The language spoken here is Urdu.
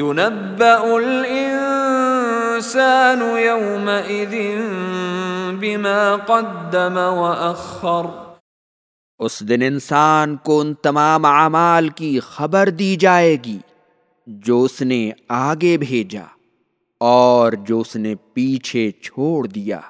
ينبأ الإنسان يومئذ بما قدم وأخر. اس دن انسان کو ان تمام اعمال کی خبر دی جائے گی جو اس نے آگے بھیجا اور جو اس نے پیچھے چھوڑ دیا۔